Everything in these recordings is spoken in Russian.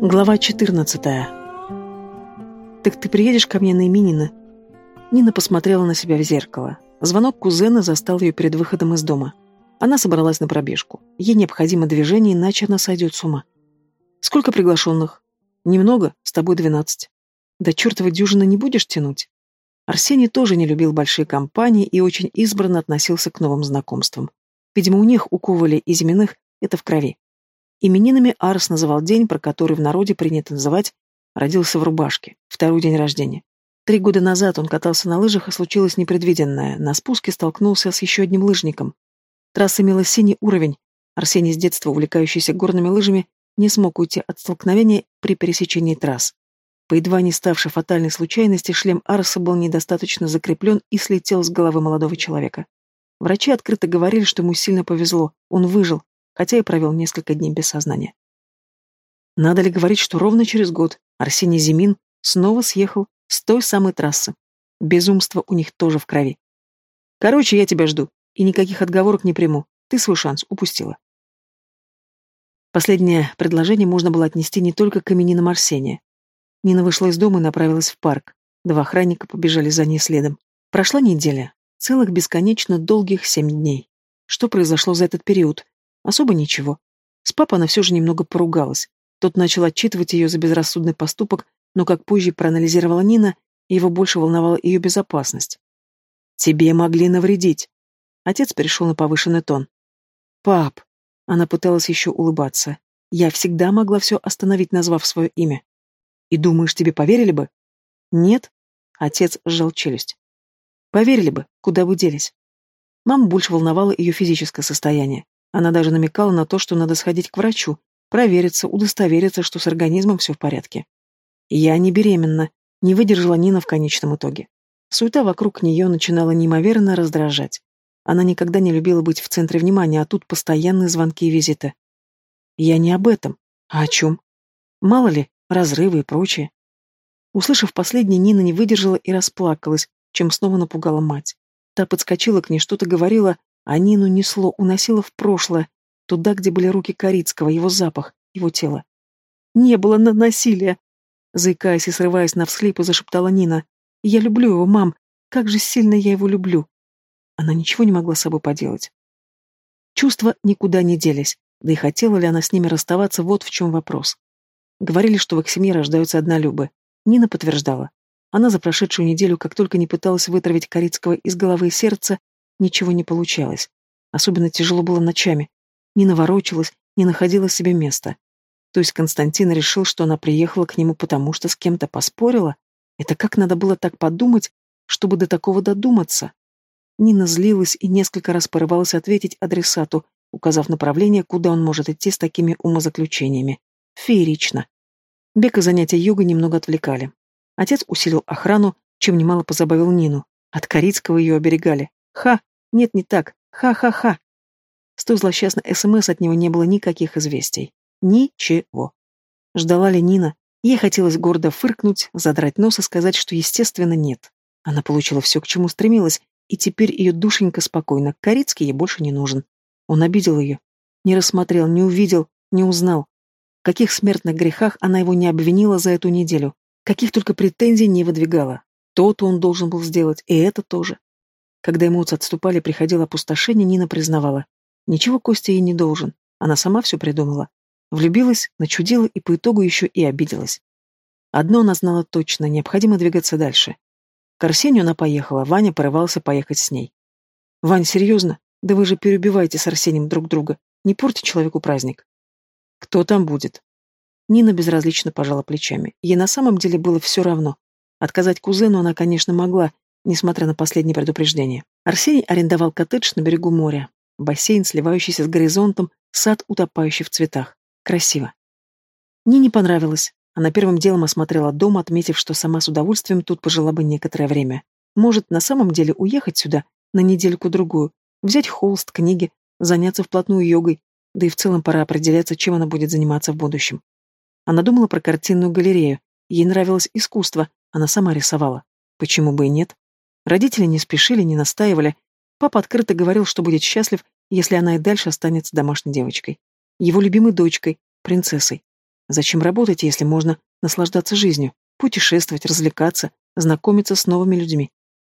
Глава 14 «Так ты приедешь ко мне на именины?» Нина посмотрела на себя в зеркало. Звонок кузена застал ее перед выходом из дома. Она собралась на пробежку. Ей необходимо движение, иначе она сойдет с ума. «Сколько приглашенных?» «Немного, с тобой двенадцать». «Да чертова дюжина не будешь тянуть?» Арсений тоже не любил большие компании и очень избранно относился к новым знакомствам. Видимо, у них, у Коваля и Зиминых, это в крови. Именинами Арс называл день, про который в народе принято называть «родился в рубашке», второй день рождения. Три года назад он катался на лыжах, и случилось непредвиденное. На спуске столкнулся с еще одним лыжником. Трасса имела синий уровень. Арсений, с детства увлекающийся горными лыжами, не смог уйти от столкновения при пересечении трасс. По едва не ставшей фатальной случайности шлем Арса был недостаточно закреплен и слетел с головы молодого человека. Врачи открыто говорили, что ему сильно повезло, он выжил, хотя и провел несколько дней без сознания. Надо ли говорить, что ровно через год Арсений Зимин снова съехал с той самой трассы. Безумство у них тоже в крови. Короче, я тебя жду, и никаких отговорок не приму. Ты свой шанс упустила. Последнее предложение можно было отнести не только к именинам Арсения. Нина вышла из дома и направилась в парк. Два охранника побежали за ней следом. Прошла неделя. Целых бесконечно долгих семь дней. Что произошло за этот период? Особо ничего. С папой она все же немного поругалась. Тот начал отчитывать ее за безрассудный поступок, но, как позже проанализировала Нина, его больше волновала ее безопасность. «Тебе могли навредить». Отец перешел на повышенный тон. «Пап», — она пыталась еще улыбаться, — «я всегда могла все остановить, назвав свое имя». «И думаешь, тебе поверили бы?» «Нет», — отец сжал челюсть. «Поверили бы, куда вы делись». Маму больше волновало ее физическое состояние. Она даже намекала на то, что надо сходить к врачу, провериться, удостовериться, что с организмом все в порядке. Я не беременна, не выдержала Нина в конечном итоге. Суета вокруг нее начинала неимоверно раздражать. Она никогда не любила быть в центре внимания, а тут постоянные звонки и визиты. Я не об этом. А о чем? Мало ли, разрывы и прочее. Услышав последнее, Нина не выдержала и расплакалась, чем снова напугала мать. Та подскочила к ней, что-то говорила, а Нину несло, уносило в прошлое, туда, где были руки Корицкого, его запах, его тело. «Не было на насилия!» Заикаясь и срываясь на всхлипы, зашептала Нина. «Я люблю его, мам! Как же сильно я его люблю!» Она ничего не могла с собой поделать. Чувства никуда не делись, да и хотела ли она с ними расставаться, вот в чем вопрос. Говорили, что в семье рождаются однолюбы. Нина подтверждала. Она за прошедшую неделю, как только не пыталась вытравить Корицкого из головы и сердца, Ничего не получалось. Особенно тяжело было ночами. Не наворочилась, не находила себе места. То есть Константин решил, что она приехала к нему потому, что с кем-то поспорила? Это как надо было так подумать, чтобы до такого додуматься? Нина злилась и несколько раз порывалась ответить адресату, указав направление, куда он может идти с такими умозаключениями. Феерично. Бег и занятия йогой немного отвлекали. Отец усилил охрану, чем немало позабавил Нину. От Корицкого ее оберегали. Ха! Нет, не так. Ха-ха-ха. С той злосчастной СМС от него не было никаких известий. Ничего. Ждала ли Нина? Ей хотелось гордо фыркнуть, задрать нос и сказать, что, естественно, нет. Она получила все, к чему стремилась, и теперь ее душенька спокойна. Корицкий ей больше не нужен. Он обидел ее. Не рассмотрел, не увидел, не узнал. В каких смертных грехах она его не обвинила за эту неделю. Каких только претензий не выдвигала. То-то он должен был сделать, и это тоже. Когда эмоции отступали, приходило опустошение, Нина признавала. Ничего Костя ей не должен. Она сама все придумала. Влюбилась, начудила и по итогу еще и обиделась. Одно она знала точно, необходимо двигаться дальше. К Арсению она поехала, Ваня порывался поехать с ней. «Вань, серьезно? Да вы же переубиваете с Арсением друг друга. Не порти человеку праздник». «Кто там будет?» Нина безразлично пожала плечами. Ей на самом деле было все равно. Отказать кузену она, конечно, могла, несмотря на последнее предупреждение. Арсений арендовал коттедж на берегу моря. Бассейн, сливающийся с горизонтом, сад, утопающий в цветах. Красиво. Нине понравилось. Она первым делом осмотрела дом, отметив, что сама с удовольствием тут пожила бы некоторое время. Может, на самом деле уехать сюда на недельку-другую, взять холст, книги, заняться вплотную йогой, да и в целом пора определяться, чем она будет заниматься в будущем. Она думала про картинную галерею. Ей нравилось искусство, она сама рисовала. Почему бы и нет? Родители не спешили, не настаивали. Папа открыто говорил, что будет счастлив, если она и дальше останется домашней девочкой. Его любимой дочкой, принцессой. Зачем работать, если можно наслаждаться жизнью, путешествовать, развлекаться, знакомиться с новыми людьми?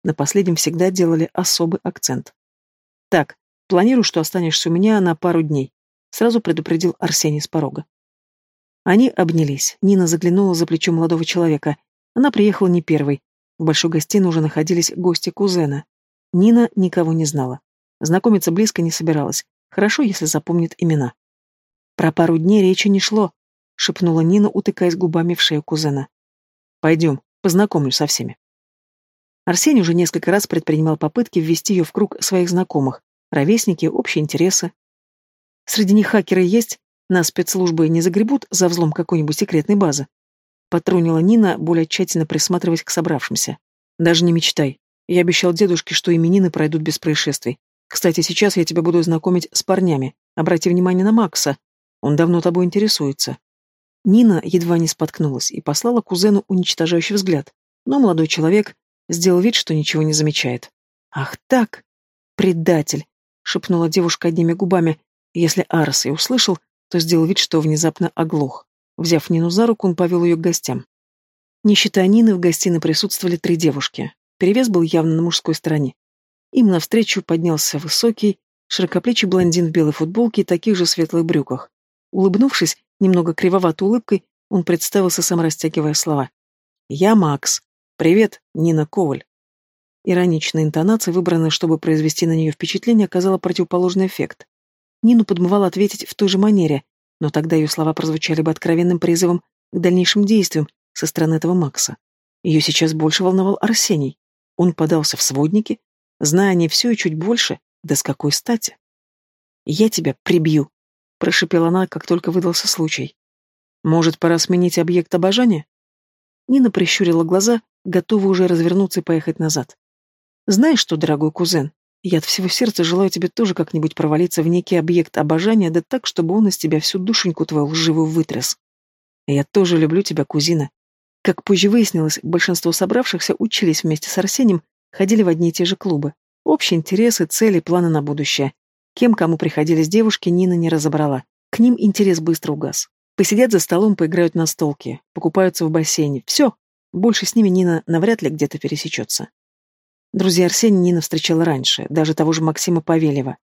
На последнем всегда делали особый акцент. Так, планирую, что останешься у меня на пару дней, сразу предупредил Арсений с порога. Они обнялись. Нина заглянула за плечо молодого человека. Она приехала не первой. В большой гостиной уже находились гости кузена. Нина никого не знала. Знакомиться близко не собиралась. Хорошо, если запомнит имена. Про пару дней речи не шло, шепнула Нина, утыкаясь губами в шею кузена. Пойдем, познакомлю со всеми. Арсений уже несколько раз предпринимал попытки ввести ее в круг своих знакомых, ровесники, общие интересы. Среди них хакеры есть, нас спецслужбы не загребут за взлом какой-нибудь секретной базы. Потрунила Нина, более тщательно присматриваясь к собравшимся. Даже не мечтай. Я обещал дедушке, что именины пройдут без происшествий. Кстати, сейчас я тебя буду знакомить с парнями. Обрати внимание на Макса. Он давно тобой интересуется. Нина едва не споткнулась и послала кузену уничтожающий взгляд. Но молодой человек сделал вид, что ничего не замечает. «Ах так! Предатель!» — шепнула девушка одними губами. Если Арс и услышал, то сделал вид, что внезапно оглох. Взяв Нину за руку, он повел ее к гостям. Не считая Нины, в гостиной присутствовали три девушки. Перевес был явно на мужской стороне. Им навстречу поднялся высокий, широкоплечий блондин в белой футболке и таких же светлых брюках. Улыбнувшись, немного кривоватой улыбкой, он представился, сам растягивая слова. «Я Макс. Привет, Нина Коваль». Ироничная интонация, выбранная, чтобы произвести на нее впечатление, оказала противоположный эффект. Нину подмывало ответить в той же манере, но тогда ее слова прозвучали бы откровенным призывом к дальнейшим действиям со стороны этого Макса. Ее сейчас больше волновал Арсений. Он подался в сводники, зная не все и чуть больше, да с какой стати. «Я тебя прибью», — прошепела она, как только выдался случай. «Может, пора сменить объект обожания?» Нина прищурила глаза, готова уже развернуться и поехать назад. «Знаешь что, дорогой кузен, я от всего сердца желаю тебе тоже как-нибудь провалиться в некий объект обожания, да так, чтобы он из тебя всю душеньку твою лживую вытряс. Я тоже люблю тебя, кузина. Как позже выяснилось, большинство собравшихся учились вместе с Арсением, ходили в одни и те же клубы. Общие интересы, цели, планы на будущее. Кем кому приходились девушки, Нина не разобрала. К ним интерес быстро угас. Посидят за столом, поиграют на столке, покупаются в бассейне. Все. Больше с ними Нина навряд ли где-то пересечется. Друзья Арсения Нина встречала раньше, даже того же Максима Павелева.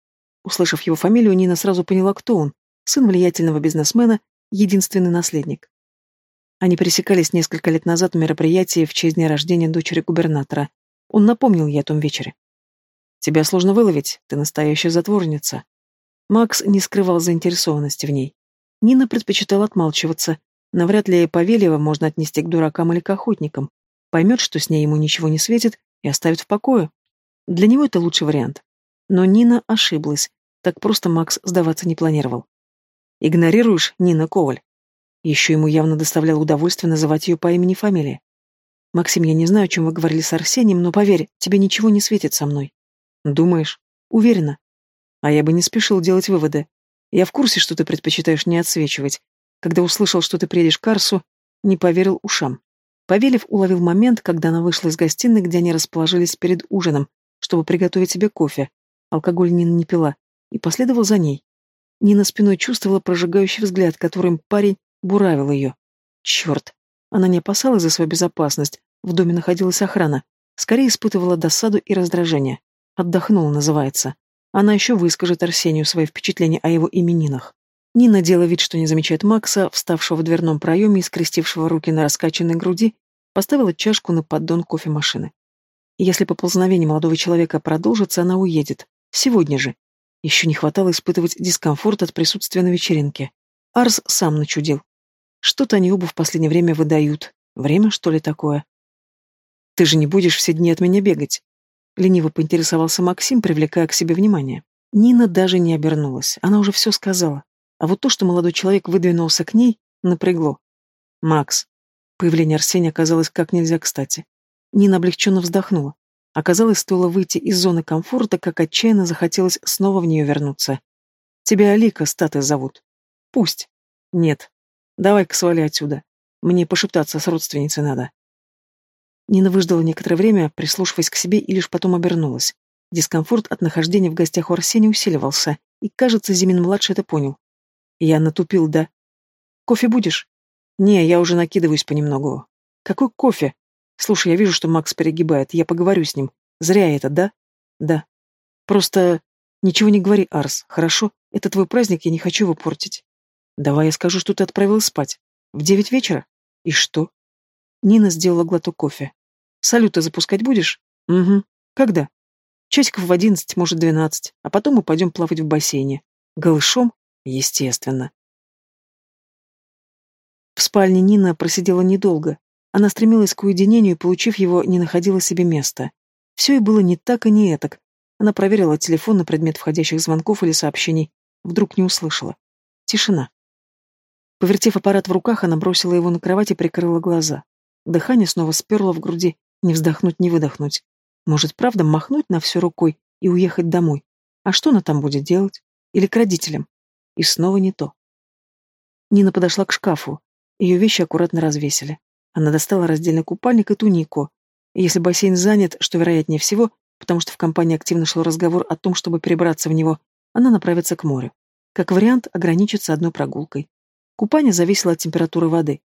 Услышав его фамилию, Нина сразу поняла, кто он. Сын влиятельного бизнесмена, единственный наследник. Они пересекались несколько лет назад в мероприятии в честь дня рождения дочери губернатора. Он напомнил ей о том вечере. «Тебя сложно выловить, ты настоящая затворница». Макс не скрывал заинтересованности в ней. Нина предпочитала отмалчиваться. Навряд ли Павелева можно отнести к дуракам или к охотникам. Поймет, что с ней ему ничего не светит, и оставит в покое. Для него это лучший вариант. Но Нина ошиблась. Так просто Макс сдаваться не планировал. «Игнорируешь Нина Коваль?» Еще ему явно доставляло удовольствие называть ее по имени и фамилии. «Максим, я не знаю, о чем вы говорили с Арсением, но поверь, тебе ничего не светит со мной». «Думаешь?» «Уверена». «А я бы не спешил делать выводы. Я в курсе, что ты предпочитаешь не отсвечивать. Когда услышал, что ты приедешь к Арсу, не поверил ушам. Павелев уловил момент, когда она вышла из гостиной, где они расположились перед ужином, чтобы приготовить себе кофе. Алкоголь Нина не пила, и последовал за ней. Нина спиной чувствовала прожигающий взгляд, которым парень буравил ее. Черт! Она не опасалась за свою безопасность, в доме находилась охрана. Скорее испытывала досаду и раздражение. Отдохнула, называется. Она еще выскажет Арсению свои впечатления о его именинах. Нина, делая вид, что не замечает Макса, вставшего в дверном проеме и скрестившего руки на раскачанной груди, Поставила чашку на поддон кофемашины. Если поползновение молодого человека продолжится, она уедет. Сегодня же. Еще не хватало испытывать дискомфорт от присутствия на вечеринке. Арс сам начудил. Что-то они оба в последнее время выдают. Время, что ли, такое? Ты же не будешь все дни от меня бегать. Лениво поинтересовался Максим, привлекая к себе внимание. Нина даже не обернулась. Она уже все сказала. А вот то, что молодой человек выдвинулся к ней, напрягло. «Макс, Появление Арсения оказалось как нельзя кстати. Нина облегченно вздохнула. Оказалось, стоило выйти из зоны комфорта, как отчаянно захотелось снова в нее вернуться. «Тебя Алика статы зовут». «Пусть». «Нет. Давай-ка свали отсюда. Мне пошептаться с родственницей надо». Нина выждала некоторое время, прислушиваясь к себе, и лишь потом обернулась. Дискомфорт от нахождения в гостях у Арсения усиливался, и, кажется, Зимин-младший это понял. «Я натупил, да?» «Кофе будешь?» Не, я уже накидываюсь понемногу. Какой кофе? Слушай, я вижу, что Макс перегибает. Я поговорю с ним. Зря это, да? Да. Просто ничего не говори, Арс, хорошо? Это твой праздник, я не хочу его портить. Давай я скажу, что ты отправилась спать. В девять вечера? И что? Нина сделала глоток кофе. Салюты запускать будешь? Угу. Когда? Часиков в одиннадцать, может, двенадцать. А потом мы пойдем плавать в бассейне. Голышом? Естественно. В спальне Нина просидела недолго. Она стремилась к уединению и, получив его, не находила себе места. Все и было не так и не этак. Она проверила телефон на предмет входящих звонков или сообщений. Вдруг не услышала. Тишина. Повертев аппарат в руках, она бросила его на кровать и прикрыла глаза. Дыхание снова сперло в груди, не вздохнуть, не выдохнуть. Может, правда, махнуть на все рукой и уехать домой? А что она там будет делать? Или к родителям? И снова не то. Нина подошла к шкафу. Ее вещи аккуратно развесили. Она достала раздельный купальник и тунику. если бассейн занят, что вероятнее всего, потому что в компании активно шел разговор о том, чтобы перебраться в него, она направится к морю. Как вариант, ограничится одной прогулкой. Купание зависело от температуры воды.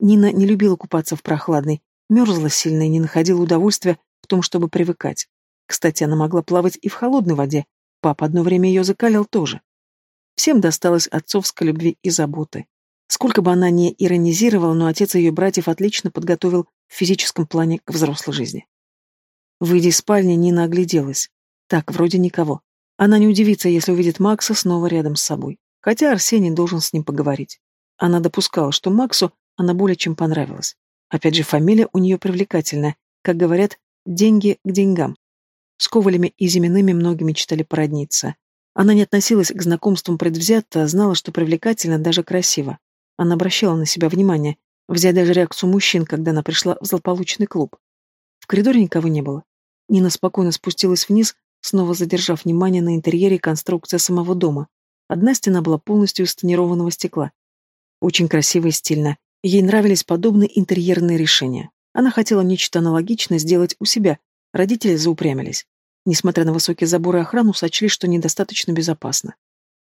Нина не любила купаться в прохладной, мерзла сильно и не находила удовольствия в том, чтобы привыкать. Кстати, она могла плавать и в холодной воде. Папа одно время ее закалял тоже. Всем досталось отцовской любви и заботы. Сколько бы она ни иронизировала, но отец ее братьев отлично подготовил в физическом плане к взрослой жизни. Выйдя из спальни, Нина огляделась. Так, вроде никого. Она не удивится, если увидит Макса снова рядом с собой. Хотя Арсений должен с ним поговорить. Она допускала, что Максу она более чем понравилась. Опять же, фамилия у нее привлекательная. Как говорят, деньги к деньгам. С Ковалями и Зимиными многие мечтали породниться. Она не относилась к знакомствам предвзято, а знала, что привлекательно, даже красиво. Она обращала на себя внимание, взять даже реакцию мужчин, когда она пришла в злополучный клуб. В коридоре никого не было. Нина спокойно спустилась вниз, снова задержав внимание на интерьере и конструкции самого дома. Одна стена была полностью из тонированного стекла. Очень красиво и стильно. Ей нравились подобные интерьерные решения. Она хотела нечто аналогичное сделать у себя. Родители заупрямились. Несмотря на высокие заборы охрану, сочли, что недостаточно безопасно.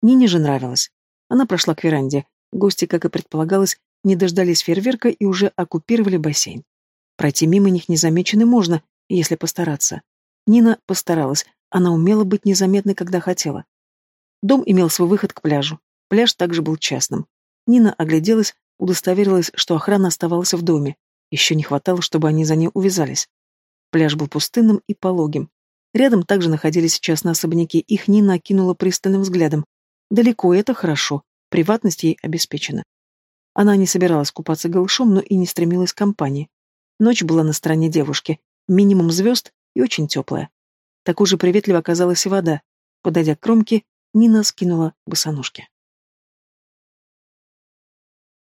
Нине же нравилось. Она прошла к веранде. Гости, как и предполагалось, не дождались фейерверка и уже оккупировали бассейн. Пройти мимо них незамеченной можно, если постараться. Нина постаралась. Она умела быть незаметной, когда хотела. Дом имел свой выход к пляжу. Пляж также был частным. Нина огляделась, удостоверилась, что охрана оставалась в доме. Еще не хватало, чтобы они за ней увязались. Пляж был пустынным и пологим. Рядом также находились частные особняки, их Нина окинула пристальным взглядом. Далеко, это хорошо, приватность ей обеспечена. Она не собиралась купаться голышом, но и не стремилась к компании. Ночь была на стороне девушки, минимум звезд и очень теплая. Такой же приветливо оказалась и вода. Подойдя к кромке, Нина скинула босоножки.